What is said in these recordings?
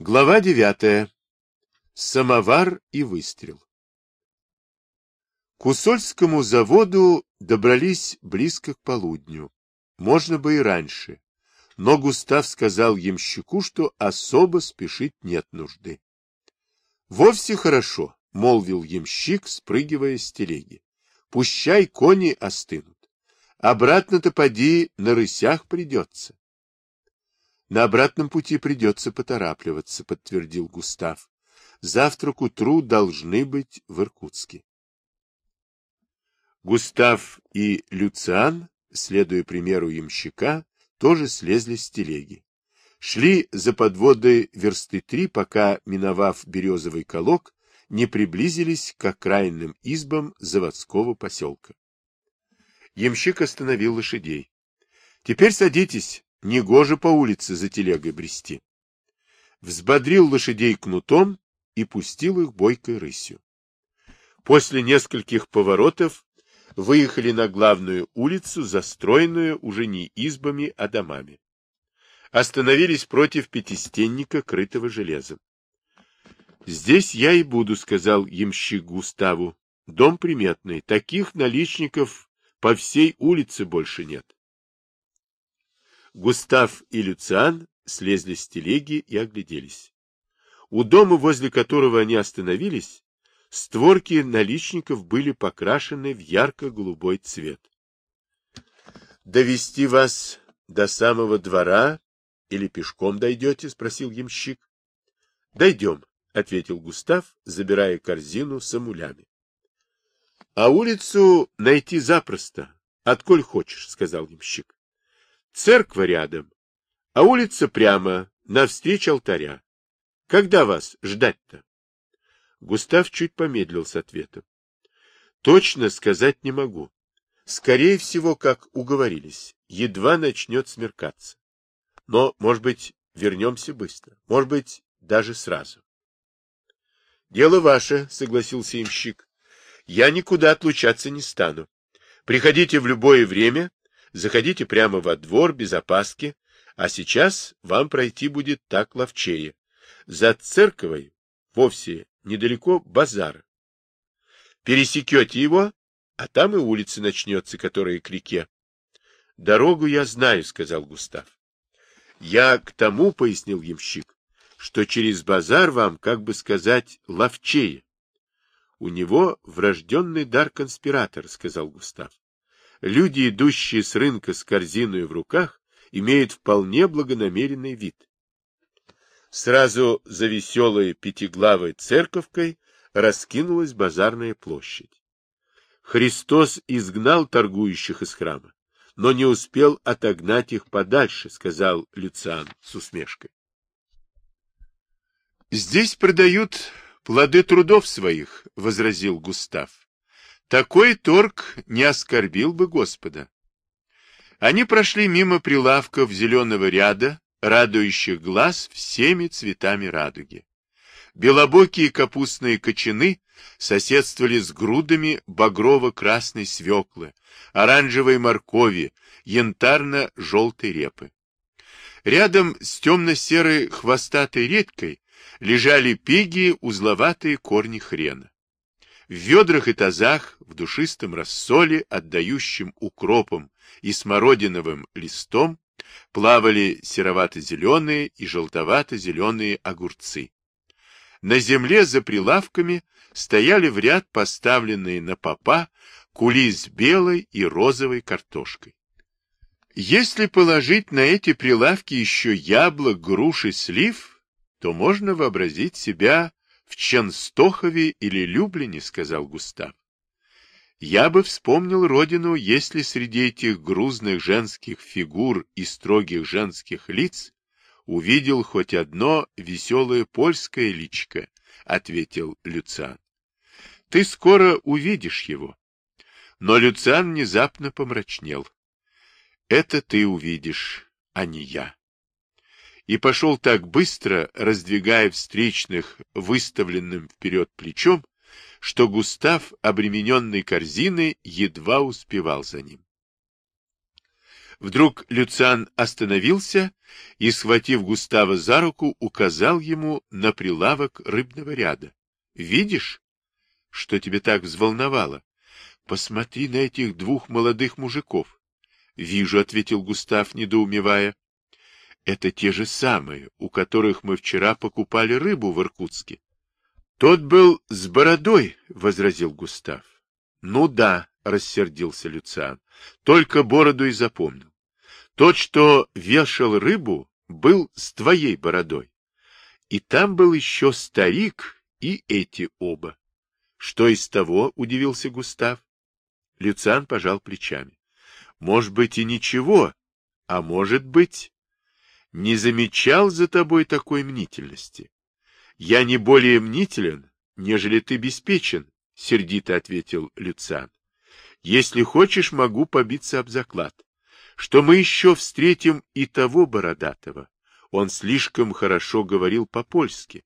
Глава девятая. Самовар и выстрел. К Усольскому заводу добрались близко к полудню. Можно бы и раньше. Но Густав сказал ямщику, что особо спешить нет нужды. — Вовсе хорошо, — молвил ямщик, спрыгивая с телеги. — Пущай кони остынут. Обратно-то поди на рысях придется. На обратном пути придется поторапливаться, подтвердил Густав. Завтра к утру должны быть в Иркутске. Густав и Люциан, следуя примеру ямщика, тоже слезли с телеги. Шли за подводой версты три, пока, миновав березовый колок, не приблизились к окраинным избам заводского поселка. Ямщик остановил лошадей. — Теперь садитесь, Негоже по улице за телегой брести. Взбодрил лошадей кнутом и пустил их бойкой рысью. После нескольких поворотов выехали на главную улицу, застроенную уже не избами, а домами. Остановились против пятистенника, крытого железом. «Здесь я и буду», — сказал ямщик Густаву. «Дом приметный. Таких наличников по всей улице больше нет». Густав и Люциан слезли с телеги и огляделись. У дома, возле которого они остановились, створки наличников были покрашены в ярко-голубой цвет. «Довести вас до самого двора или пешком дойдете?» — спросил ямщик. «Дойдем», — ответил Густав, забирая корзину с амулями. «А улицу найти запросто, отколь хочешь», — сказал ямщик. Церква рядом, а улица прямо, навстречу алтаря. Когда вас ждать-то? Густав чуть помедлил с ответом. Точно сказать не могу. Скорее всего, как уговорились, едва начнет смеркаться. Но, может быть, вернемся быстро. Может быть, даже сразу. Дело ваше, согласился имщик. Я никуда отлучаться не стану. Приходите в любое время Заходите прямо во двор без опаски, а сейчас вам пройти будет так ловчее. За церковой вовсе недалеко базар. Пересекете его, а там и улица начнется, которая к реке. — Дорогу я знаю, — сказал Густав. — Я к тому, — пояснил ямщик, — что через базар вам, как бы сказать, ловчее. — У него врожденный дар конспиратор, — сказал Густав люди, идущие с рынка с корзиной в руках, имеют вполне благонамеренный вид. Сразу за веселой пятиглавой церковкой раскинулась базарная площадь. Христос изгнал торгующих из храма, но не успел отогнать их подальше, сказал Люциан с усмешкой. Здесь продают плоды трудов своих, возразил Густав. Такой торг не оскорбил бы Господа. Они прошли мимо прилавков зеленого ряда, радующих глаз всеми цветами радуги. Белобокие капустные кочаны соседствовали с грудами багрово-красной свеклы, оранжевой моркови, янтарно-желтой репы. Рядом с темно-серой хвостатой редькой лежали пиги узловатые корни хрена. В ведрах и тазах, в душистом рассоле, отдающем укропом и смородиновым листом, плавали серовато-зеленые и желтовато-зеленые огурцы. На земле за прилавками стояли в ряд поставленные на попа кули с белой и розовой картошкой. Если положить на эти прилавки еще яблок, груш и слив, то можно вообразить себя в Ченстохове или Люблине, — сказал Густав. Я бы вспомнил родину, если среди этих грузных женских фигур и строгих женских лиц увидел хоть одно веселое польское личко, — ответил Люциан. — Ты скоро увидишь его. Но Люциан внезапно помрачнел. — Это ты увидишь, а не я и пошел так быстро, раздвигая встречных выставленным вперед плечом, что Густав, обремененный корзиной, едва успевал за ним. Вдруг Люциан остановился и, схватив Густава за руку, указал ему на прилавок рыбного ряда. — Видишь, что тебе так взволновало? Посмотри на этих двух молодых мужиков. — Вижу, — ответил Густав, недоумевая. — Это те же самые, у которых мы вчера покупали рыбу в Иркутске. — Тот был с бородой, — возразил Густав. — Ну да, — рассердился Люциан, — только бороду и запомнил. Тот, что вешал рыбу, был с твоей бородой. И там был еще старик и эти оба. Что из того, — удивился Густав. Люциан пожал плечами. Может быть и ничего, а может быть... Не замечал за тобой такой мнительности. Я не более мнителен, нежели ты беспечен, — сердито ответил Люциан. Если хочешь, могу побиться об заклад что мы еще встретим и того бородатого. Он слишком хорошо говорил по-польски.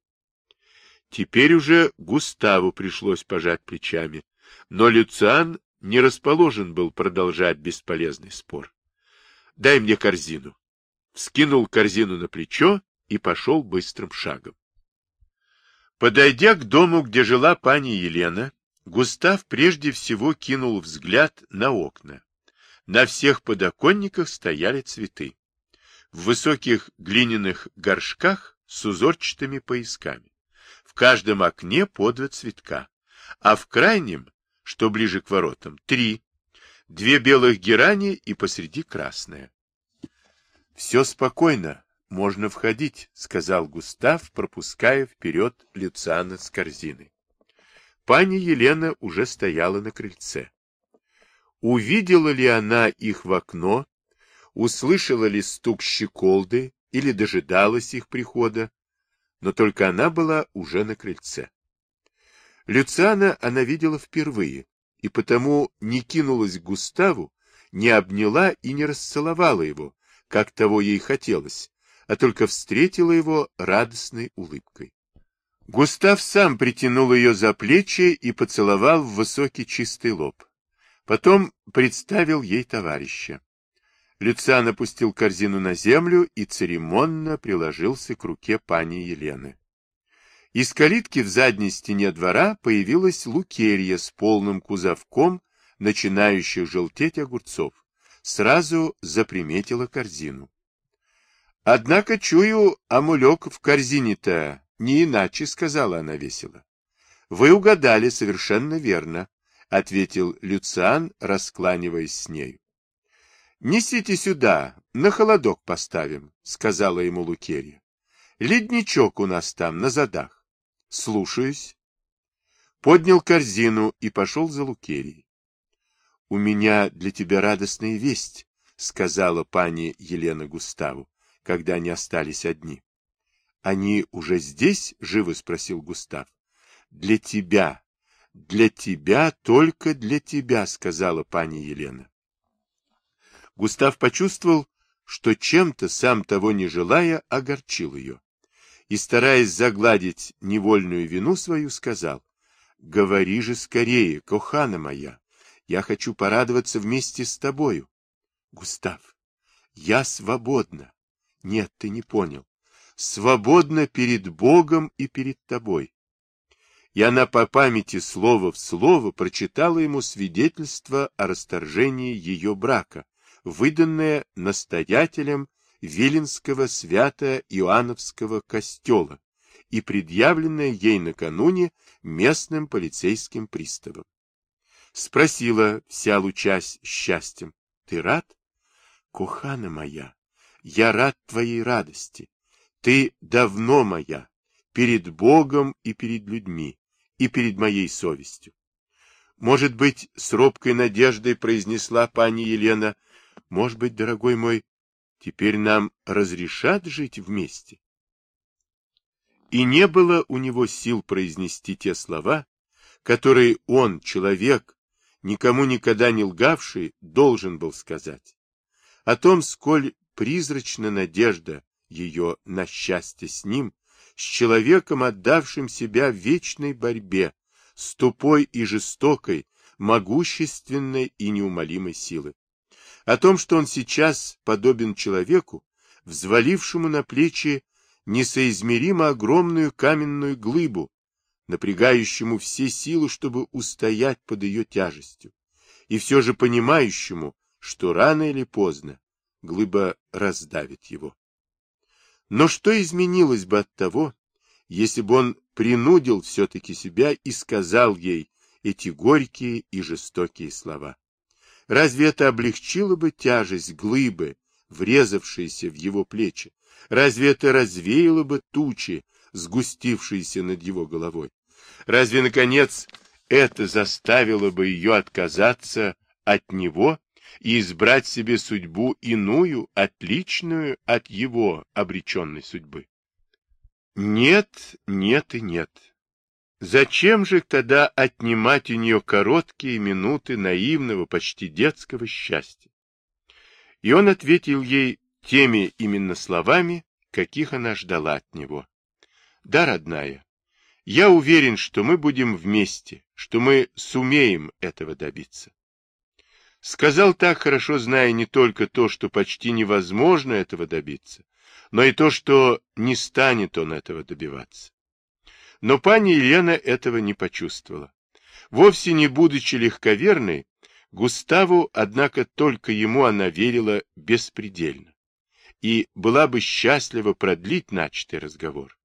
Теперь уже Густаву пришлось пожать плечами, но Люциан не расположен был продолжать бесполезный спор. — Дай мне корзину. Вскинул корзину на плечо и пошел быстрым шагом. Подойдя к дому, где жила пани Елена, Густав прежде всего кинул взгляд на окна. На всех подоконниках стояли цветы. В высоких глиняных горшках с узорчатыми поясками. В каждом окне по два цветка, а в крайнем, что ближе к воротам, три. Две белых герани и посреди красная. — Все спокойно, можно входить, — сказал Густав, пропуская вперед Люциана с корзиной. Пани Елена уже стояла на крыльце. Увидела ли она их в окно, услышала ли стук щеколды или дожидалась их прихода, но только она была уже на крыльце. Люциана она видела впервые, и потому не кинулась к Густаву, не обняла и не расцеловала его, как того ей хотелось, а только встретила его радостной улыбкой. Густав сам притянул ее за плечи и поцеловал в высокий чистый лоб. Потом представил ей товарища. Люциан опустил корзину на землю и церемонно приложился к руке пани Елены. Из калитки в задней стене двора появилась лукерья с полным кузовком, начинающих желтеть огурцов. Сразу заприметила корзину. Однако, чую, амулек в корзине-то не иначе, сказала она весело. Вы угадали совершенно верно ответил Люциан, раскланиваясь с нею. Несите сюда, на холодок поставим, сказала ему Лукерья. Ледничок у нас там, на задах. Слушаюсь. Поднял корзину и пошел за Лукерьей. У меня для тебя радостная весть, сказала пани Елена Густаву, когда они остались одни. Они уже здесь? живо спросил Густав. Для тебя, «Для тебя, только для тебя», — сказала пани Елена. Густав почувствовал, что чем-то, сам того не желая, огорчил ее. И, стараясь загладить невольную вину свою, сказал, «Говори же скорее, кохана моя, я хочу порадоваться вместе с тобою». «Густав, я свободна». «Нет, ты не понял. Свободна перед Богом и перед тобой и она по памяти слово в слово прочитала ему свидетельство о расторжении ее брака, выданное настоятелем Виленского свято-Иоанновского костела и предъявленное ей накануне местным полицейским приставом. Спросила, вся лучась счастьем, «Ты рад?» «Кухана моя, я рад твоей радости. Ты давно моя, перед Богом и перед людьми и перед моей совестью. Может быть, с робкой надеждой произнесла пани Елена, может быть, дорогой мой, теперь нам разрешат жить вместе? И не было у него сил произнести те слова, которые он, человек, никому никогда не лгавший, должен был сказать. О том, сколь призрачна надежда ее на счастье с ним, с человеком, отдавшим себя вечной борьбе, с тупой и жестокой, могущественной и неумолимой силой. о том, что он сейчас подобен человеку, взвалившему на плечи несоизмеримо огромную каменную глыбу, напрягающему все силы, чтобы устоять под ее тяжестью, и все же понимающему, что рано или поздно глыба раздавит его. Но что изменилось бы от того, если бы он принудил все-таки себя и сказал ей эти горькие и жестокие слова? Разве это облегчило бы тяжесть глыбы, врезавшейся в его плечи? Разве это развеяло бы тучи, сгустившиеся над его головой? Разве, наконец, это заставило бы ее отказаться от него и избрать себе судьбу иную, отличную от его обреченной судьбы? Нет, нет и нет. Зачем же тогда отнимать у нее короткие минуты наивного, почти детского счастья? И он ответил ей теми именно словами, каких она ждала от него. Да, родная, я уверен, что мы будем вместе, что мы сумеем этого добиться. Сказал так, хорошо зная не только то, что почти невозможно этого добиться, но и то, что не станет он этого добиваться. Но пани Елена этого не почувствовала. Вовсе не будучи легковерной, Густаву, однако, только ему она верила беспредельно и была бы счастлива продлить начатый разговор.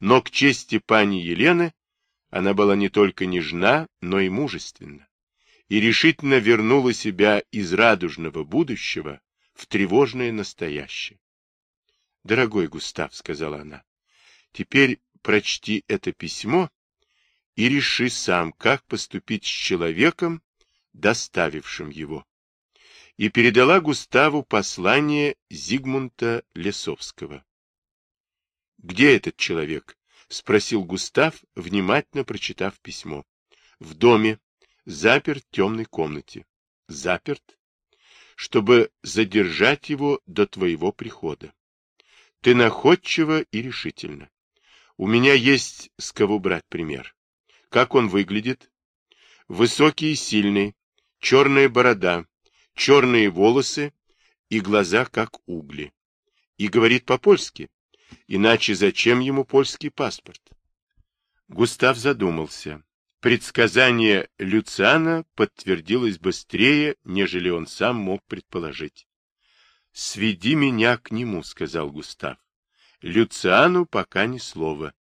Но к чести пани Елены она была не только нежна, но и мужественна и решительно вернула себя из радужного будущего в тревожное настоящее. — Дорогой Густав, — сказала она, — теперь прочти это письмо и реши сам, как поступить с человеком, доставившим его. И передала Густаву послание Зигмунта Лесовского. — Где этот человек? — спросил Густав, внимательно прочитав письмо. — В доме, заперт в темной комнате. Заперт, чтобы задержать его до твоего прихода. Ты находчиво и решительно. У меня есть с кого брать пример. Как он выглядит? Высокий и сильный, черная борода, черные волосы и глаза, как угли. И говорит по-польски. Иначе зачем ему польский паспорт? Густав задумался. Предсказание Люциана подтвердилось быстрее, нежели он сам мог предположить. «Сведи меня к нему», — сказал Густав. «Люциану пока ни слова.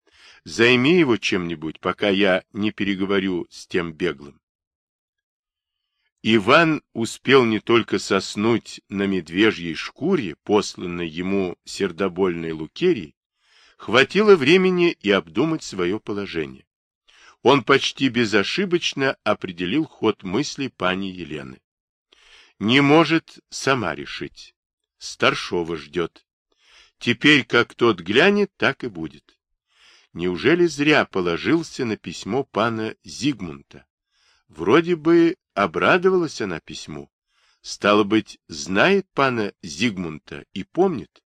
Займи его чем-нибудь, пока я не переговорю с тем беглым». Иван успел не только соснуть на медвежьей шкуре, посланной ему сердобольной Лукерий, хватило времени и обдумать свое положение он почти безошибочно определил ход мыслей пани Елены. Не может сама решить. Старшова ждет. Теперь как тот глянет, так и будет. Неужели зря положился на письмо пана Зигмунта? Вроде бы обрадовалась она письму. Стало быть, знает пана Зигмунта и помнит.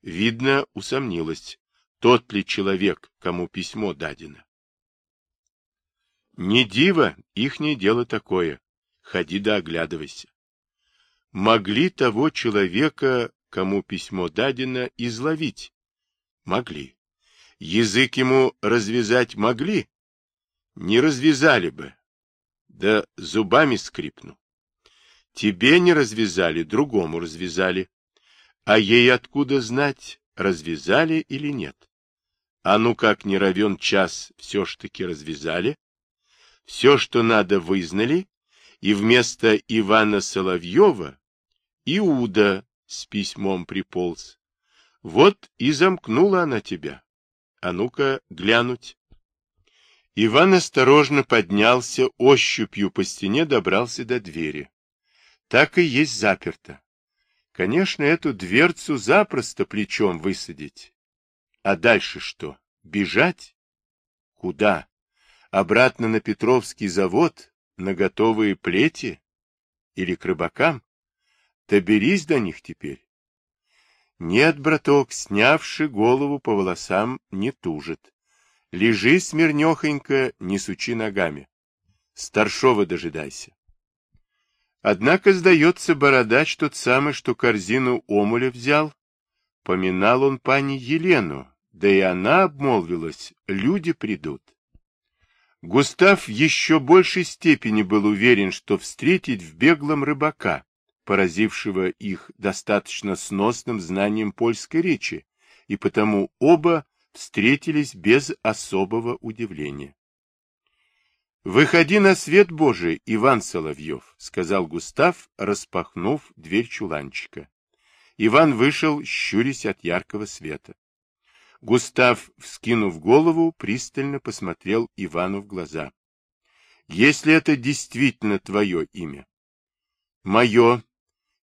Видно, усомнилась, тот ли человек, кому письмо дадено. Не диво, ихнее дело такое. Ходи да оглядывайся. Могли того человека, кому письмо дадено, изловить? Могли. Язык ему развязать могли? Не развязали бы. Да зубами скрипну. Тебе не развязали, другому развязали. А ей откуда знать, развязали или нет? А ну как не равен час, все ж таки развязали? Все, что надо, вызнали, и вместо Ивана Соловьева Иуда с письмом приполз. Вот и замкнула она тебя. А ну-ка глянуть. Иван осторожно поднялся, ощупью по стене добрался до двери. Так и есть заперто. Конечно, эту дверцу запросто плечом высадить. А дальше что? Бежать? Куда? обратно на Петровский завод, на готовые плети? Или к рыбакам? Доберись до них теперь. Нет, браток, снявши голову по волосам, не тужит. Лежи смирнехонько, не сучи ногами. Старшова дожидайся. Однако, сдается, бородач тот самый, что корзину омуля взял. Поминал он пани Елену, да и она обмолвилась, люди придут. Густав еще большей степени был уверен, что встретить в беглом рыбака, поразившего их достаточно сносным знанием польской речи, и потому оба встретились без особого удивления. «Выходи на свет Божий, Иван Соловьев», — сказал Густав, распахнув дверь чуланчика. Иван вышел, щурясь от яркого света. Густав, вскинув голову, пристально посмотрел Ивану в глаза. «Если это действительно твое имя?» «Мое.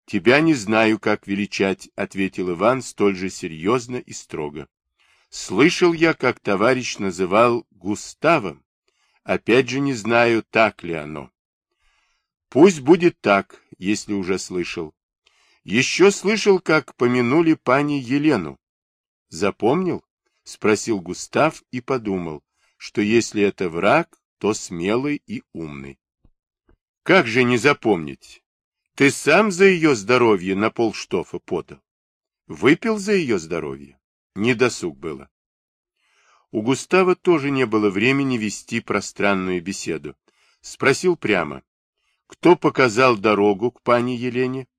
Тебя не знаю, как величать», — ответил Иван столь же серьезно и строго. «Слышал я, как товарищ называл Густавом, Опять же не знаю, так ли оно. Пусть будет так, если уже слышал. Еще слышал, как помянули пани Елену. Запомнил? Спросил Густав и подумал, что если это враг, то смелый и умный. Как же не запомнить? Ты сам за ее здоровье на полштофа подал. Выпил за ее здоровье? Не досуг было. У Густава тоже не было времени вести пространную беседу. Спросил прямо, кто показал дорогу к пане Елене?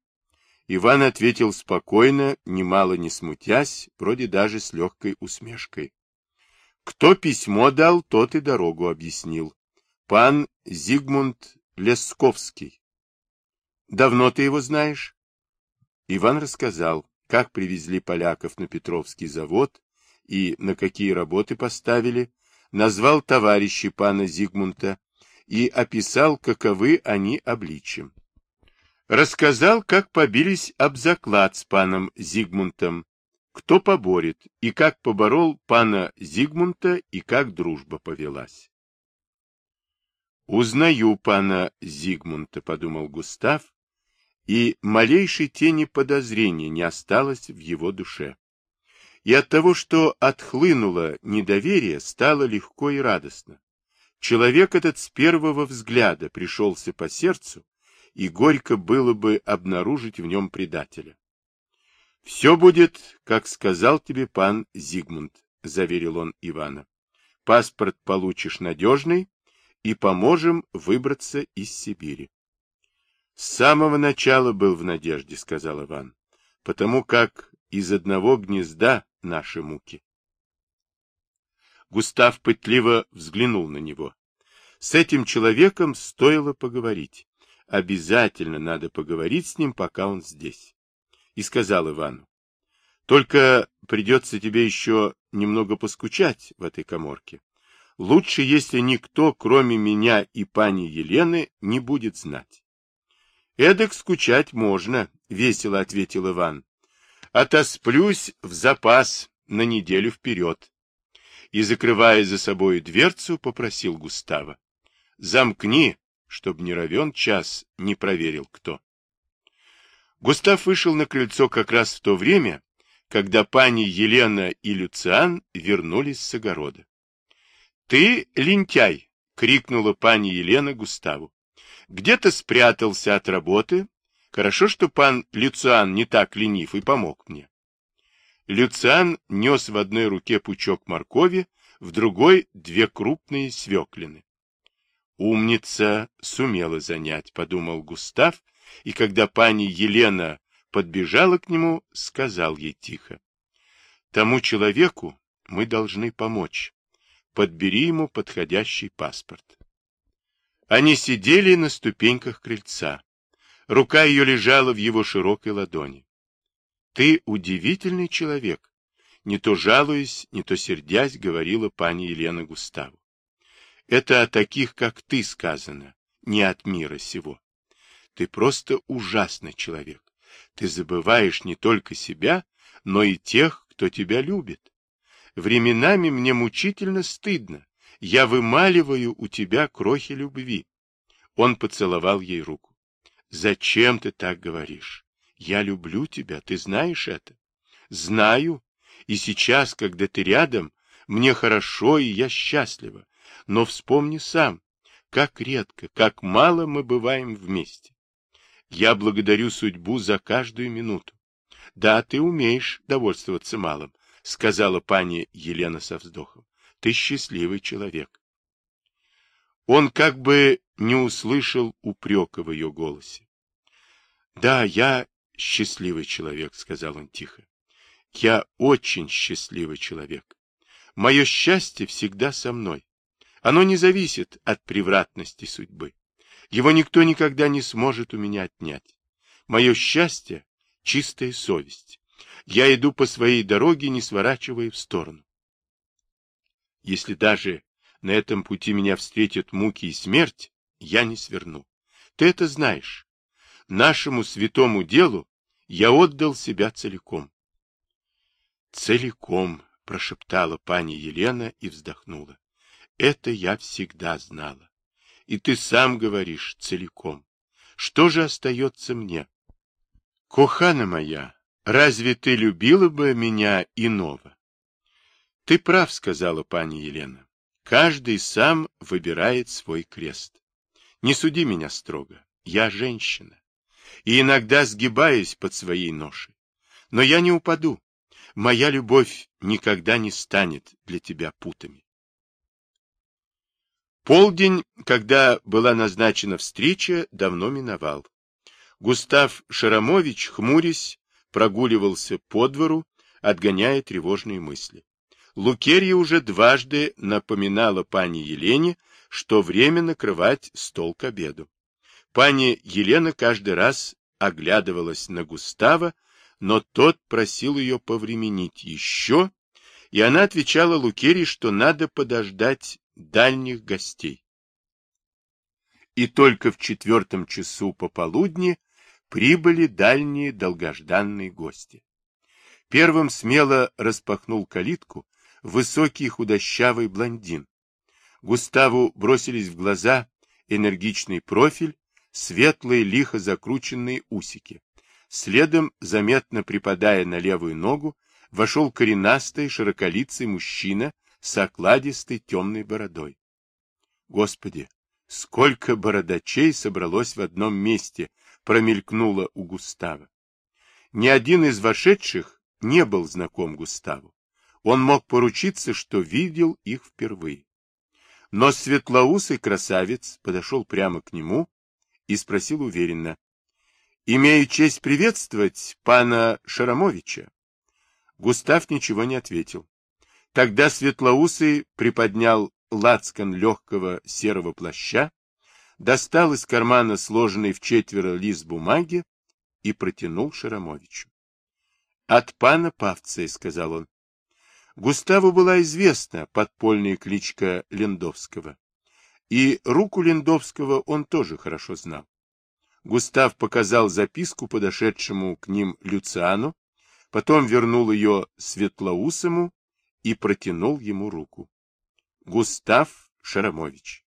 Иван ответил спокойно, немало не смутясь, вроде даже с легкой усмешкой. Кто письмо дал, тот и дорогу объяснил. Пан Зигмунд Лесковский. Давно ты его знаешь? Иван рассказал, как привезли поляков на Петровский завод, и на какие работы поставили, назвал товарищей пана Зигмунта и описал, каковы они обличием. Рассказал, как побились об заклад с паном Зигмунтом, кто поборет, и как поборол пана Зигмунта, и как дружба повелась. «Узнаю пана Зигмунта», — подумал Густав, и малейшей тени подозрения не осталось в его душе и от того, что отхлынуло недоверие, стало легко и радостно. Человек этот с первого взгляда пришелся по сердцу, и горько было бы обнаружить в нем предателя. — Все будет, как сказал тебе пан Зигмунд, — заверил он Ивана. — Паспорт получишь надежный, и поможем выбраться из Сибири. — С самого начала был в надежде, — сказал Иван, — потому как из одного гнезда наши муки. Густав пытливо взглянул на него. С этим человеком стоило поговорить. Обязательно надо поговорить с ним, пока он здесь. И сказал Ивану, только придется тебе еще немного поскучать в этой коморке. Лучше, если никто, кроме меня и пани Елены, не будет знать. Эдак скучать можно, — весело ответил Иван отосплюсь в запас на неделю вперед. И, закрывая за собой дверцу, попросил Густава. Замкни, чтоб не равен час, не проверил кто. Густав вышел на крыльцо как раз в то время, когда пани Елена и Люциан вернулись с огорода. — Ты лентяй! — крикнула пани Елена Густаву. — Где-то спрятался от работы, Хорошо, что пан Люциан не так ленив и помог мне. Люциан нес в одной руке пучок моркови, в другой — две крупные свеклины. Умница сумела занять, — подумал Густав, и когда пани Елена подбежала к нему, сказал ей тихо. Тому человеку мы должны помочь. Подбери ему подходящий паспорт. Они сидели на ступеньках крыльца. Рука ее лежала в его широкой ладони. Ты удивительный человек, не то жалуясь, не то сердясь, говорила пани Елена Густаву. Это о таких, как ты, сказано, не от мира сего. Ты просто ужасный человек. Ты забываешь не только себя, но и тех, кто тебя любит. Временами мне мучительно стыдно. Я вымаливаю у тебя крохи любви. Он поцеловал ей руку. Зачем ты так говоришь? Я люблю тебя, ты знаешь это? Знаю. И сейчас, когда ты рядом, мне хорошо, и я счастлива. Но вспомни сам, как редко, как мало мы бываем вместе. Я благодарю судьбу за каждую минуту. Да, ты умеешь довольствоваться малым, сказала пани Елена со вздохом. Ты счастливый человек. Он как бы не услышал упрека в ее голосе. Да, я счастливый человек, сказал он тихо. Я очень счастливый человек. Мое счастье всегда со мной. Оно не зависит от превратности судьбы. Его никто никогда не сможет у меня отнять. Мое счастье — чистая совесть. Я иду по своей дороге, не сворачивая в сторону. Если даже на этом пути меня встретят муки и смерть, я не сверну. Ты это знаешь. Нашему святому делу я отдал себя целиком. Целиком, прошептала пани Елена и вздохнула. Это я всегда знала. И ты сам говоришь целиком. Что же остается мне? Кохана моя, разве ты любила бы меня иного? Ты прав, сказала пани Елена. Каждый сам выбирает свой крест. Не суди меня строго. Я женщина. И иногда сгибаюсь под своей ношей. Но я не упаду. Моя любовь никогда не станет для тебя путами. Полдень, когда была назначена встреча, давно миновал. Густав Шарамович, хмурясь, прогуливался по двору, отгоняя тревожные мысли. Лукерья уже дважды напоминала пане Елене, что время накрывать стол к обеду. Пани Елена каждый раз оглядывалась на Густава, но тот просил ее повременить еще, и она отвечала Лукерии, что надо подождать дальних гостей. И только в четвертом часу пополудни прибыли дальние долгожданные гости. Первым смело распахнул калитку высокий худощавый блондин. Густаву бросились в глаза энергичный профиль, светлые лихо закрученные усики. Следом, заметно припадая на левую ногу, вошел коренастый широколицый мужчина с окладистой темной бородой. Господи, сколько бородачей собралось в одном месте, промелькнуло у Густава. Ни один из вошедших не был знаком Густаву. Он мог поручиться, что видел их впервые. Но светлоусый красавец подошел прямо к нему и спросил уверенно. — Имею честь приветствовать пана Шарамовича. Густав ничего не ответил. Тогда Светлоусый приподнял лацкан легкого серого плаща, достал из кармана сложенный в четверо лист бумаги и протянул Шарамовичу. — От пана Павция, — сказал он. Густаву была известна подпольная кличка Лендовского, и руку Лендовского он тоже хорошо знал. Густав показал записку подошедшему к ним Люциану, потом вернул ее Светлоусому и протянул ему руку. Густав Шарамович,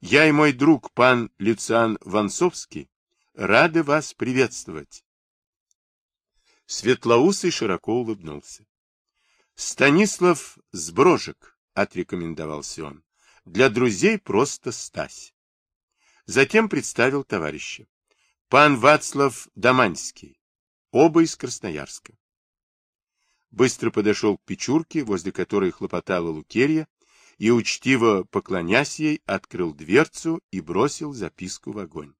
я и мой друг пан Люциан Ванцовский рады вас приветствовать. Светлоусый широко улыбнулся. Станислав Сброжек, отрекомендовался он. Для друзей просто Стась. Затем представил товарища. Пан Вацлав Доманский, оба из Красноярска быстро подошел к печурке, возле которой хлопотала Лукерья, и, учтиво поклонясь ей, открыл дверцу и бросил записку в огонь.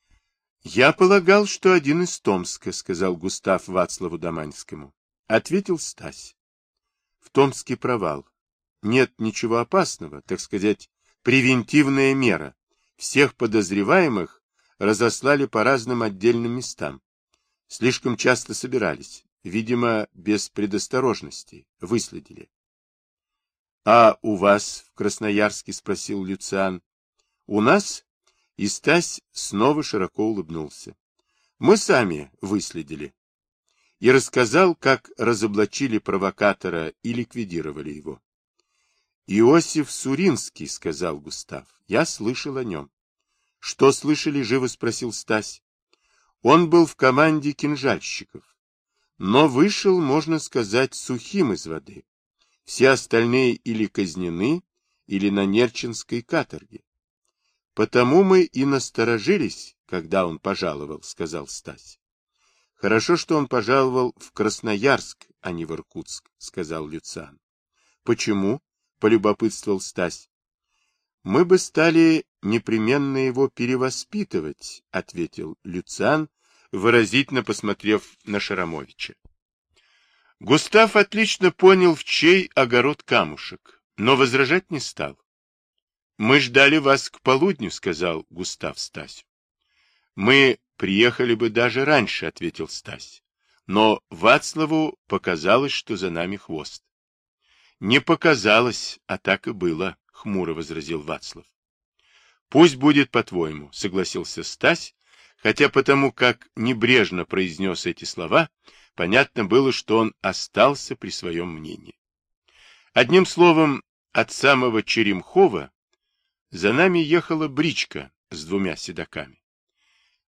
— Я полагал, что один из Томска, — сказал Густав Вацлаву Доманскому. Ответил Стась. — В Томске провал. Нет ничего опасного, так сказать, превентивная мера. Всех подозреваемых разослали по разным отдельным местам. Слишком часто собирались видимо, без предосторожности, выследили. — А у вас в Красноярске? — спросил Люциан. — У нас? И Стась снова широко улыбнулся. — Мы сами выследили. И рассказал, как разоблачили провокатора и ликвидировали его. — Иосиф Суринский, — сказал Густав. — Я слышал о нем. — Что слышали? — живо спросил Стась. — Он был в команде кинжальщиков но вышел, можно сказать, сухим из воды. Все остальные или казнены, или на Нерчинской каторге. Потому мы и насторожились, когда он пожаловал, — сказал Стась. — Хорошо, что он пожаловал в Красноярск, а не в Иркутск, — сказал Люциан. — Почему? — полюбопытствовал Стась. — Мы бы стали непременно его перевоспитывать, — ответил Люциан, выразительно посмотрев на Шарамовича. Густав отлично понял, в чей огород камушек, но возражать не стал. — Мы ждали вас к полудню, — сказал Густав Стасю. Мы приехали бы даже раньше, ответил Стась. Но Вацлаву показалось, что за нами хвост. Не показалось, а так и было, хмуро возразил Вацлав. Пусть будет по-твоему, согласился Стась, хотя потому как небрежно произнес эти слова, понятно было, что он остался при своем мнении. Одним словом, от самого Черемхова за нами ехала бричка с двумя седаками.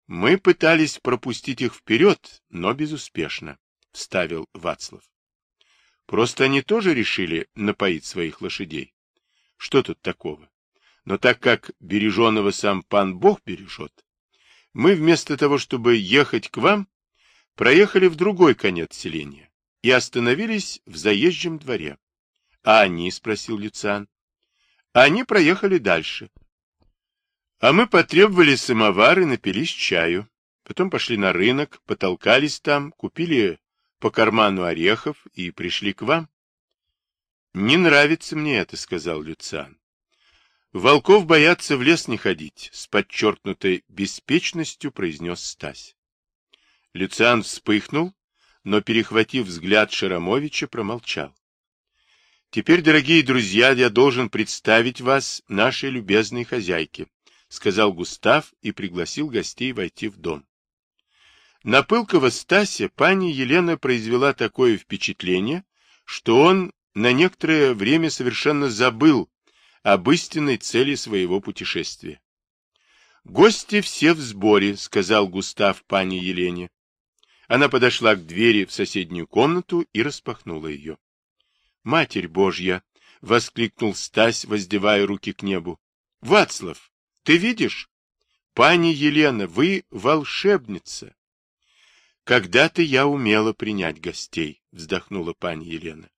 Мы пытались пропустить их вперед, но безуспешно, — вставил Вацлав. Просто они тоже решили напоить своих лошадей. Что тут такого? Но так как береженого сам пан Бог бережет, мы вместо того, чтобы ехать к вам, проехали в другой конец селения и остановились в заезжем дворе. — А они? — спросил Люциан. — Они проехали дальше. А мы потребовали самовар и напились чаю. Потом пошли на рынок, потолкались там, купили по карману орехов и пришли к вам. — Не нравится мне это, — сказал Люциан. Волков боятся в лес не ходить, — с подчеркнутой беспечностью произнес Стась. Люциан вспыхнул, но, перехватив взгляд Шарамовича, промолчал. Теперь, дорогие друзья, я должен представить вас нашей любезной хозяйке, сказал Густав и пригласил гостей войти в дом. На пылкого Стася пани Елена произвела такое впечатление, что он на некоторое время совершенно забыл об истинной цели своего путешествия. «Гости все в сборе», — сказал Густав пани Елене. Она подошла к двери в соседнюю комнату и распахнула ее. «Матерь Божья!» — воскликнул Стась, воздевая руки к небу. «Вацлав, ты видишь? Пани Елена, вы волшебница. Когда-то я умела принять гостей, вздохнула пани Елена.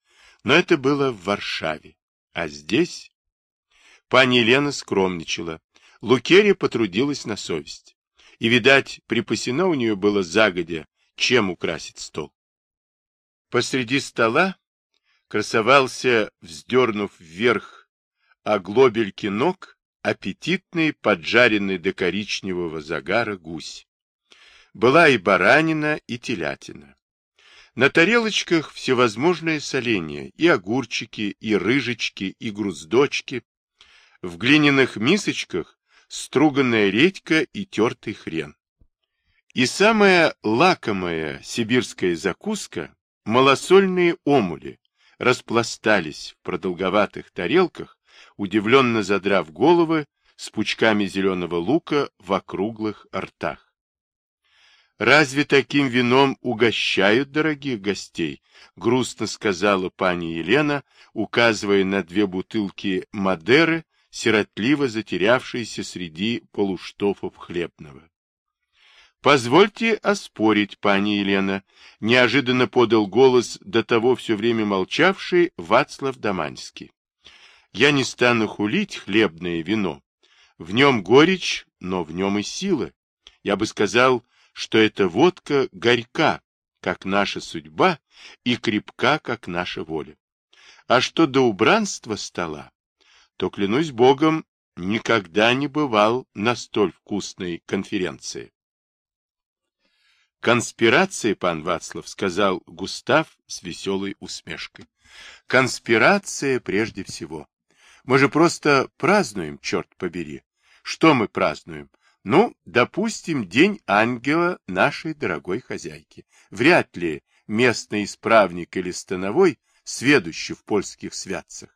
Но это было в Варшаве. А здесь... Пани Елена скромничала. Лукерия потрудилась на совесть. И, видать, припасено у нее было загодя, чем украсить стол. Посреди стола красовался, вздернув вверх оглобельки ног, аппетитный, поджаренный до коричневого загара гусь. Была и баранина, и телятина. На тарелочках всевозможные соленья, и огурчики, и рыжечки, и груздочки. В глиняных мисочках струганная редька и тертый хрен. И самая лакомая сибирская закуска – малосольные омули, распластались в продолговатых тарелках, удивленно задрав головы с пучками зеленого лука в округлых ртах. «Разве таким вином угощают дорогих гостей?» — грустно сказала пани Елена, указывая на две бутылки Мадеры, сиротливо затерявшиеся среди полуштофов хлебного. «Позвольте оспорить, пани Елена», — неожиданно подал голос до того все время молчавший Вацлав Даманский. Я не стану хулить хлебное вино. В нем горечь, но в нем и сила. Я бы сказал, что эта водка горька, как наша судьба, и крепка, как наша воля. А что до убранства стола, то, клянусь Богом, никогда не бывал на столь вкусной конференции. «Конспирация, пан Вацлав», — сказал Густав с веселой усмешкой. «Конспирация прежде всего. Мы же просто празднуем, черт побери. Что мы празднуем? Ну, допустим, День ангела нашей дорогой хозяйки. Вряд ли местный исправник или становой, сведущий в польских святцах,